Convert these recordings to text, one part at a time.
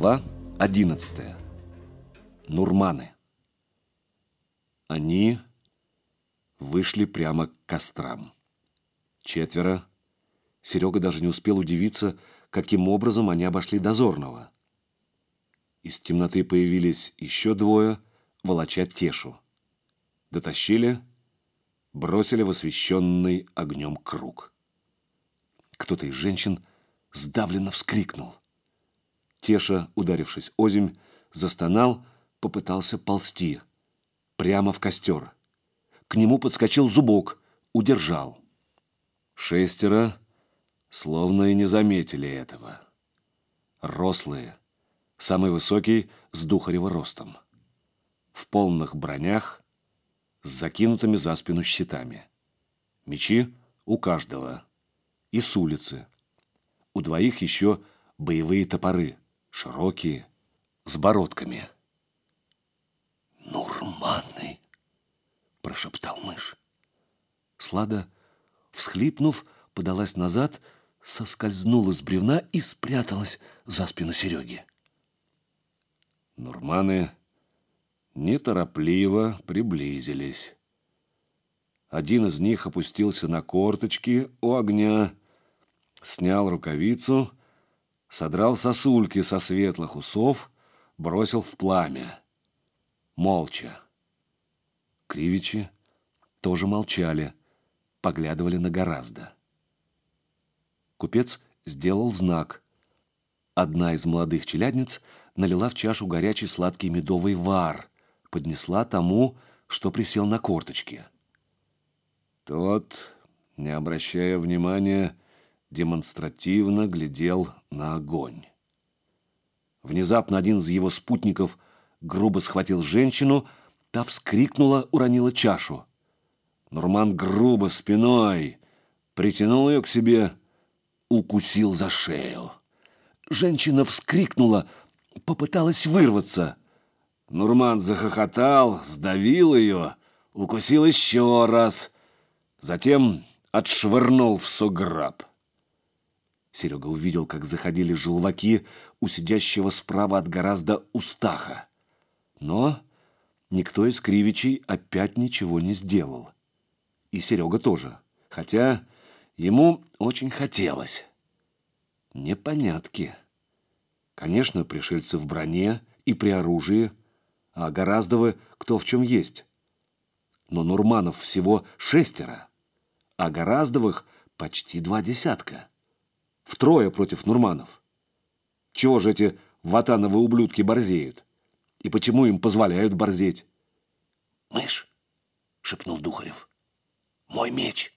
Глава 11. Нурманы. Они вышли прямо к кострам. Четверо. Серега даже не успел удивиться, каким образом они обошли дозорного. Из темноты появились еще двое, волоча Тешу. Дотащили, бросили в освещенный огнем круг. Кто-то из женщин сдавленно вскрикнул. Теша, ударившись озимь, застонал, попытался ползти. Прямо в костер. К нему подскочил зубок, удержал. Шестеро словно и не заметили этого. Рослые, самый высокий с Духарева ростом. В полных бронях, с закинутыми за спину щитами. Мечи у каждого. И с улицы. У двоих еще боевые топоры – широкие, с бородками. «Нурманы!» – прошептал мышь. Слада, всхлипнув, подалась назад, соскользнула с бревна и спряталась за спину Сереги. Нурманы неторопливо приблизились. Один из них опустился на корточки у огня, снял рукавицу содрал сосульки со светлых усов, бросил в пламя. Молча. Кривичи тоже молчали, поглядывали на гораздо. Купец сделал знак. Одна из молодых челядниц налила в чашу горячий сладкий медовый вар, поднесла тому, что присел на корточки. Тот, не обращая внимания, демонстративно глядел на огонь. Внезапно один из его спутников грубо схватил женщину, та вскрикнула, уронила чашу. Нурман грубо спиной притянул ее к себе, укусил за шею. Женщина вскрикнула, попыталась вырваться. Нурман захохотал, сдавил ее, укусил еще раз, затем отшвырнул в суграб. Серега увидел, как заходили желваки у сидящего справа от гораздо Устаха. Но никто из Кривичей опять ничего не сделал. И Серега тоже. Хотя ему очень хотелось. Непонятки. Конечно, пришельцы в броне и при оружии, а Гораздовы кто в чем есть. Но Нурманов всего шестеро, а Гораздовых почти два десятка. Втрое против Нурманов. Чего же эти ватановы ублюдки борзеют? И почему им позволяют борзеть? «Мышь!» — шепнул Духарев. «Мой меч!»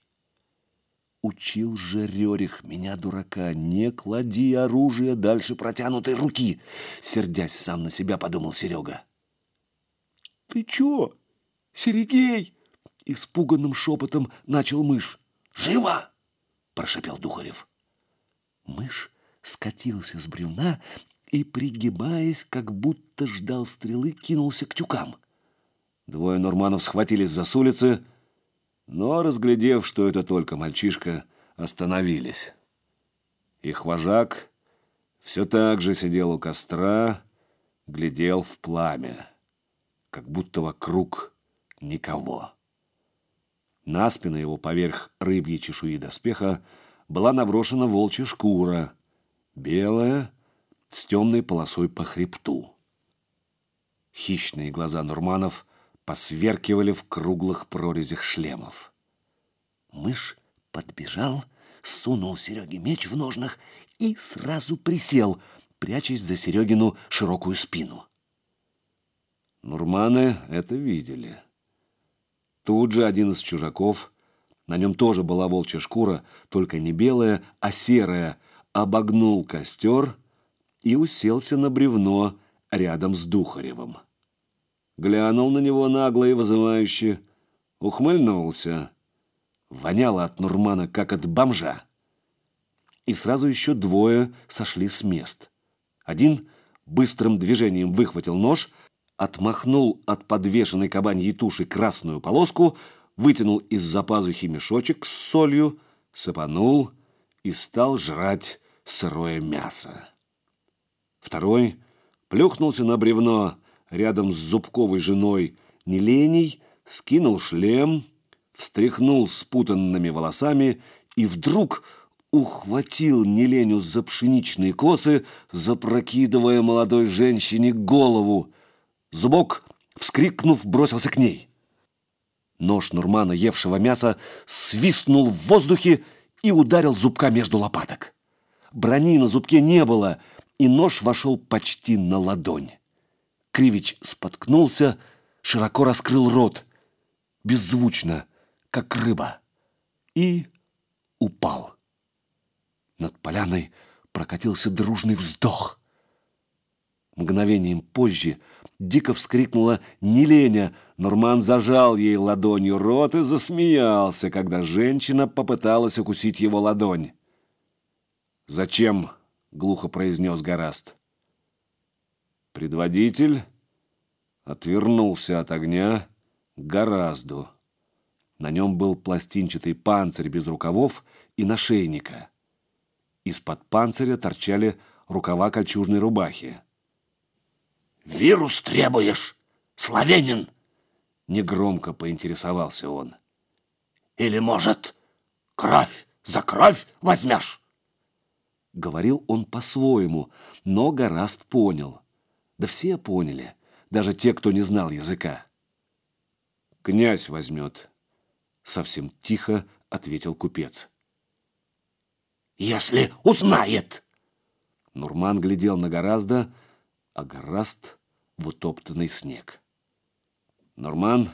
Учил же Рерих меня, дурака, не клади оружие дальше протянутой руки, сердясь сам на себя, подумал Серега. Ты чё, Серегей? Испуганным шепотом начал мышь. Живо! прошепел Духарев. Мышь скатился с бревна и, пригибаясь, как будто ждал стрелы, кинулся к тюкам. Двое норманов схватились за с улицы, но, разглядев, что это только мальчишка, остановились. Их вожак все так же сидел у костра, глядел в пламя, как будто вокруг никого. На спину его поверх рыбьей чешуи доспеха была наброшена волчья шкура, белая, с темной полосой по хребту. Хищные глаза Нурманов посверкивали в круглых прорезях шлемов. Мышь подбежал, сунул Сереге меч в ножнах и сразу присел, прячась за Серегину широкую спину. Нурманы это видели. Тут же один из чужаков на нем тоже была волчья шкура, только не белая, а серая, обогнул костер и уселся на бревно рядом с Духаревым. Глянул на него нагло и вызывающе, ухмыльнулся. Воняло от Нурмана, как от бомжа. И сразу еще двое сошли с мест. Один быстрым движением выхватил нож, отмахнул от подвешенной кабаньей туши красную полоску — вытянул из-за пазухи мешочек с солью, сыпанул и стал жрать сырое мясо. Второй плюхнулся на бревно рядом с зубковой женой Неленей, скинул шлем, встряхнул спутанными волосами и вдруг ухватил Неленю за пшеничные косы, запрокидывая молодой женщине голову. Зубок, вскрикнув, бросился к ней. Нож Нурмана, евшего мяса, свистнул в воздухе и ударил зубка между лопаток. Брони на зубке не было, и нож вошел почти на ладонь. Кривич споткнулся, широко раскрыл рот, беззвучно, как рыба, и упал. Над поляной прокатился дружный вздох. Мгновением позже дико вскрикнула Неленя. Нурман зажал ей ладонью рот и засмеялся, когда женщина попыталась укусить его ладонь. «Зачем?» — глухо произнес Гораст. Предводитель отвернулся от огня к Горазду. На нем был пластинчатый панцирь без рукавов и нашейника. Из-под панциря торчали рукава кольчужной рубахи. «Вирус требуешь, славянин?» Негромко поинтересовался он. «Или, может, кровь за кровь возьмешь?» Говорил он по-своему, но Гораст понял. Да все поняли, даже те, кто не знал языка. «Князь возьмет», — совсем тихо ответил купец если узнает. Нурман глядел на гораздо, а гораст в утоптанный снег. Нурман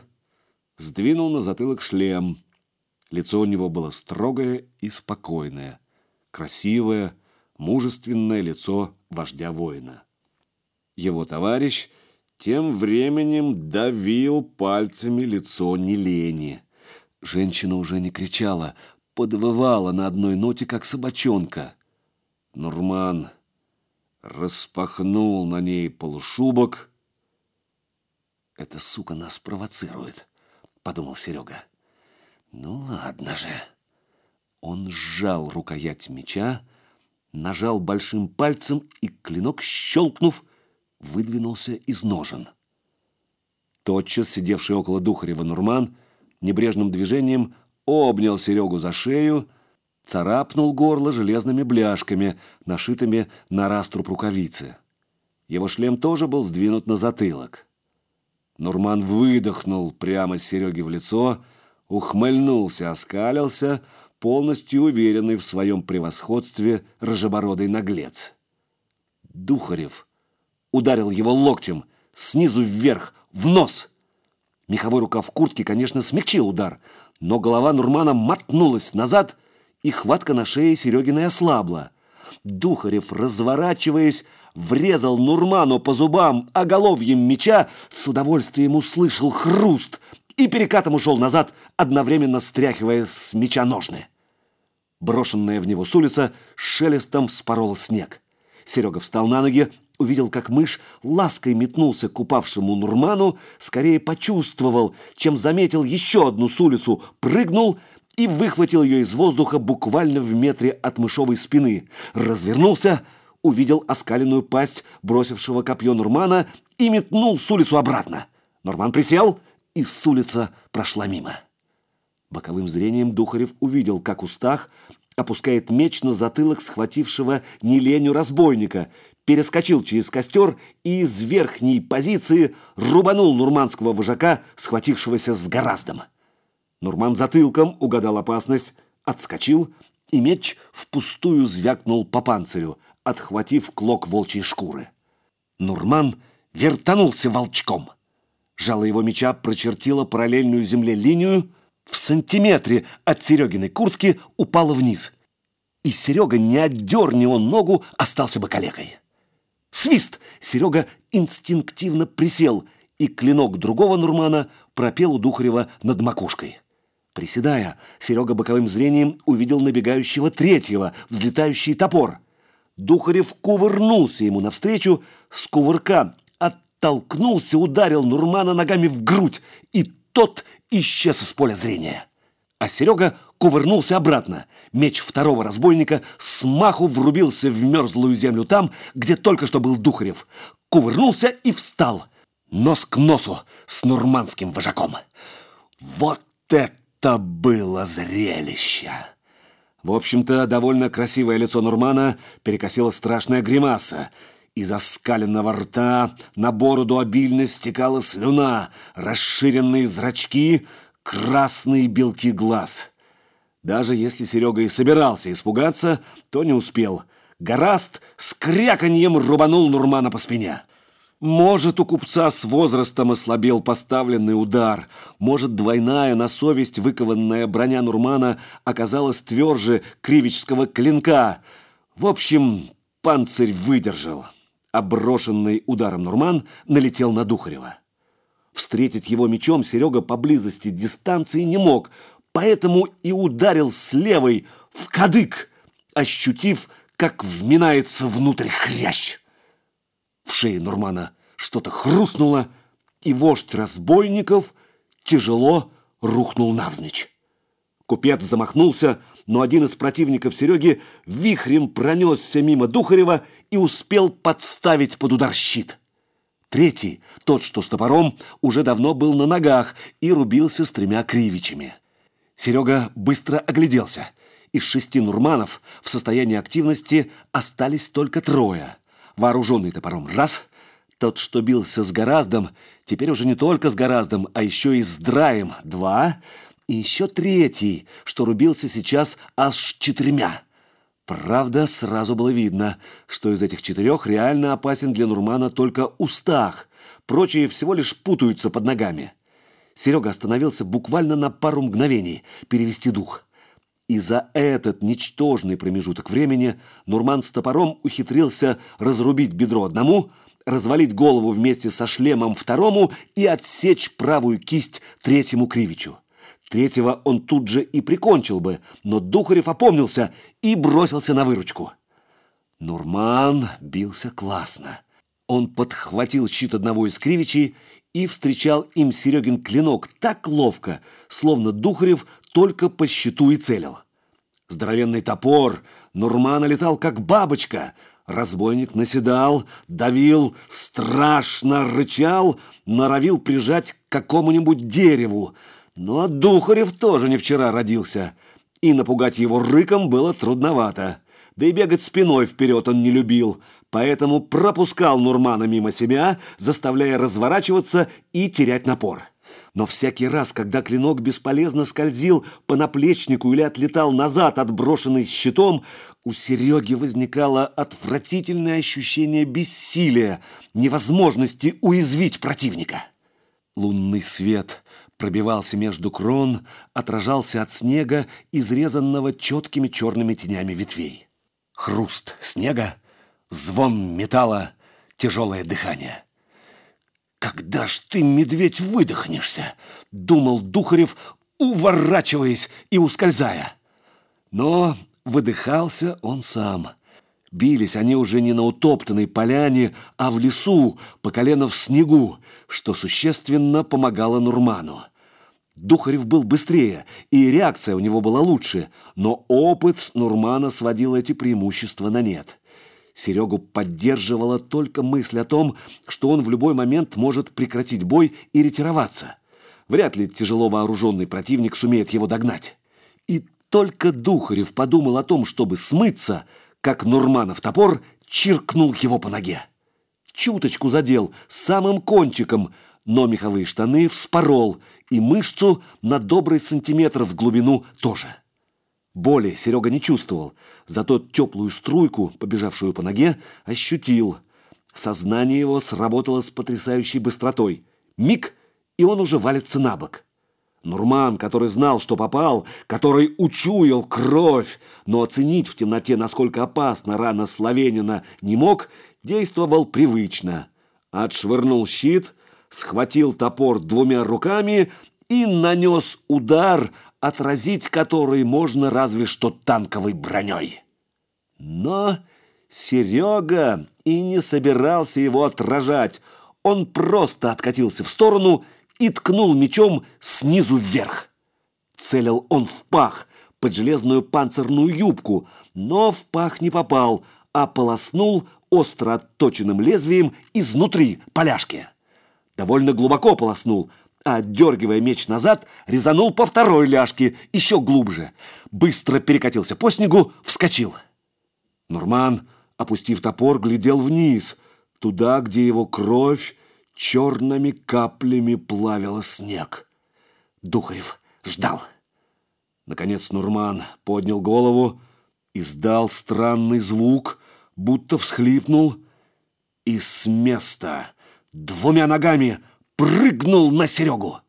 сдвинул на затылок шлем. Лицо у него было строгое и спокойное, красивое, мужественное лицо вождя воина. Его товарищ тем временем давил пальцами лицо Нелени. Женщина уже не кричала, подвывала на одной ноте, как собачонка. Нурман распахнул на ней полушубок. «Эта сука нас провоцирует», — подумал Серега. «Ну ладно же». Он сжал рукоять меча, нажал большим пальцем, и клинок, щелкнув, выдвинулся из ножен. Тотчас сидевший около Духарева Нурман небрежным движением обнял Серегу за шею, царапнул горло железными бляшками, нашитыми на раструб рукавицы. Его шлем тоже был сдвинут на затылок. Нурман выдохнул прямо Сереге в лицо, ухмыльнулся, оскалился, полностью уверенный в своем превосходстве рыжебородый наглец. Духарев ударил его локтем снизу вверх, в нос. Меховой рукав куртки, конечно, смягчил удар, но голова Нурмана мотнулась назад, и хватка на шее Серегиной ослабла. Духарев, разворачиваясь, врезал Нурману по зубам оголовьем меча, с удовольствием услышал хруст и перекатом ушел назад, одновременно стряхивая с меча ножны. Брошенная в него с улицы шелестом вспорола снег. Серега встал на ноги, увидел, как мышь лаской метнулся к упавшему Нурману, скорее почувствовал, чем заметил еще одну с улицу, прыгнул и выхватил ее из воздуха буквально в метре от мышовой спины. Развернулся, увидел оскаленную пасть бросившего копье Нурмана и метнул с улицу обратно. Нурман присел, и с улица прошла мимо. Боковым зрением Духарев увидел, как Устах опускает меч на затылок схватившего неленю разбойника, перескочил через костер и из верхней позиции рубанул нурманского вожака, схватившегося с гораздом. Нурман затылком угадал опасность, отскочил, и меч впустую звякнул по панцирю, отхватив клок волчьей шкуры. Нурман вертанулся волчком. Жало его меча прочертило параллельную земле линию, в сантиметре от Серегиной куртки упало вниз. И Серега, не отдерни он ногу, остался бы калекой. Свист! Серега инстинктивно присел, и клинок другого Нурмана пропел у Духарева над макушкой. Приседая, Серега боковым зрением увидел набегающего третьего, взлетающий топор. Духарев кувырнулся ему навстречу, с кувырка оттолкнулся, ударил Нурмана ногами в грудь, и тот исчез из поля зрения. А Серега кувырнулся обратно. Меч второго разбойника смаху врубился в мерзлую землю там, где только что был Духарев. Кувырнулся и встал. Нос к носу с нурманским вожаком. Вот это было зрелище! В общем-то, довольно красивое лицо Нурмана перекосила страшная гримаса. Из оскаленного рта на бороду обильно стекала слюна, расширенные зрачки, красные белки глаз. Даже если Серега и собирался испугаться, то не успел. Гораст с кряканьем рубанул Нурмана по спине. Может, у купца с возрастом ослабел поставленный удар. Может, двойная на совесть выкованная броня Нурмана оказалась тверже кривичского клинка. В общем, панцирь выдержал. Оброшенный ударом Нурман налетел на Духарева. Встретить его мечом Серега поблизости дистанции не мог, поэтому и ударил с левой в кадык, ощутив, как вминается внутрь хрящ. В шее Нурмана что-то хрустнуло, и вождь разбойников тяжело рухнул навзничь. Купец замахнулся, но один из противников Сереги вихрем пронесся мимо Духарева и успел подставить под удар щит. Третий, тот, что с топором, уже давно был на ногах и рубился с тремя кривичами. Серега быстро огляделся. Из шести нурманов в состоянии активности остались только трое – вооруженный топором – раз. Тот, что бился с Гораздом, теперь уже не только с Гораздом, а еще и с Драем – два. И еще третий, что рубился сейчас аж четырьмя. Правда, сразу было видно, что из этих четырех реально опасен для Нурмана только Устах. Прочие всего лишь путаются под ногами. Серега остановился буквально на пару мгновений перевести дух – и за этот ничтожный промежуток времени Нурман с топором ухитрился разрубить бедро одному, развалить голову вместе со шлемом второму и отсечь правую кисть третьему кривичу. Третьего он тут же и прикончил бы, но Духарев опомнился и бросился на выручку. Нурман бился классно. Он подхватил щит одного из кривичей и встречал им Серегин клинок так ловко, словно Духарев только по щиту и целил. Здоровенный топор, Нурмана летал как бабочка. Разбойник наседал, давил, страшно рычал, норовил прижать к какому-нибудь дереву. Но Духарев тоже не вчера родился, и напугать его рыком было трудновато. Да и бегать спиной вперед он не любил, поэтому пропускал Нурмана мимо себя, заставляя разворачиваться и терять напор. Но всякий раз, когда клинок бесполезно скользил по наплечнику или отлетал назад, отброшенный щитом, у Сереги возникало отвратительное ощущение бессилия, невозможности уязвить противника. Лунный свет пробивался между крон, отражался от снега, изрезанного четкими черными тенями ветвей хруст снега, звон металла, тяжелое дыхание. «Когда ж ты, медведь, выдохнешься?» — думал Духарев, уворачиваясь и ускользая. Но выдыхался он сам. Бились они уже не на утоптанной поляне, а в лесу, по колено в снегу, что существенно помогало Нурману. Духарев был быстрее, и реакция у него была лучше, но опыт Нурмана сводил эти преимущества на нет. Серегу поддерживала только мысль о том, что он в любой момент может прекратить бой и ретироваться. Вряд ли тяжело вооруженный противник сумеет его догнать. И только Духарев подумал о том, чтобы смыться, как Нурманов топор чиркнул его по ноге. Чуточку задел самым кончиком – но меховые штаны вспорол, и мышцу на добрый сантиметр в глубину тоже. Боли Серега не чувствовал, зато теплую струйку, побежавшую по ноге, ощутил. Сознание его сработало с потрясающей быстротой. Миг, и он уже валится на бок. Нурман, который знал, что попал, который учуял кровь, но оценить в темноте, насколько опасна рана Славенина, не мог, действовал привычно. Отшвырнул щит, схватил топор двумя руками и нанес удар, отразить который можно разве что танковой броней. Но Серега и не собирался его отражать. Он просто откатился в сторону и ткнул мечом снизу вверх. Целил он в пах, под железную панцирную юбку, но в пах не попал, а полоснул остро отточенным лезвием изнутри поляшки. Довольно глубоко полоснул, отдергивая меч назад, резанул по второй ляжке, еще глубже. Быстро перекатился по снегу, вскочил. Нурман, опустив топор, глядел вниз, туда, где его кровь черными каплями плавила снег. Духарев ждал. Наконец Нурман поднял голову, издал странный звук, будто всхлипнул, и с места двумя ногами прыгнул на Серегу.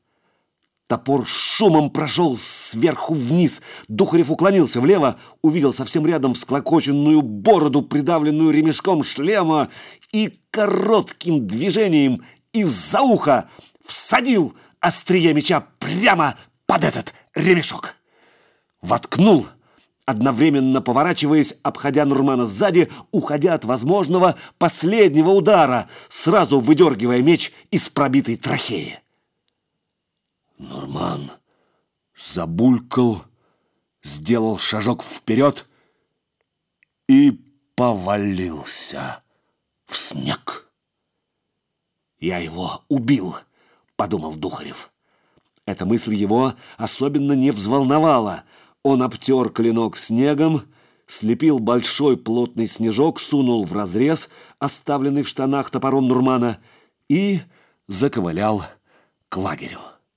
Топор шумом прошел сверху вниз. Духарев уклонился влево, увидел совсем рядом всклокоченную бороду, придавленную ремешком шлема, и коротким движением из-за уха всадил острие меча прямо под этот ремешок. Воткнул, одновременно поворачиваясь, обходя Нурмана сзади, уходя от возможного последнего удара, сразу выдергивая меч из пробитой трахеи. Нурман забулькал, сделал шажок вперед и повалился в снег. «Я его убил», — подумал Духарев. Эта мысль его особенно не взволновала. Он обтер клинок снегом, слепил большой плотный снежок, сунул в разрез, оставленный в штанах топором Нурмана, и заковылял к лагерю.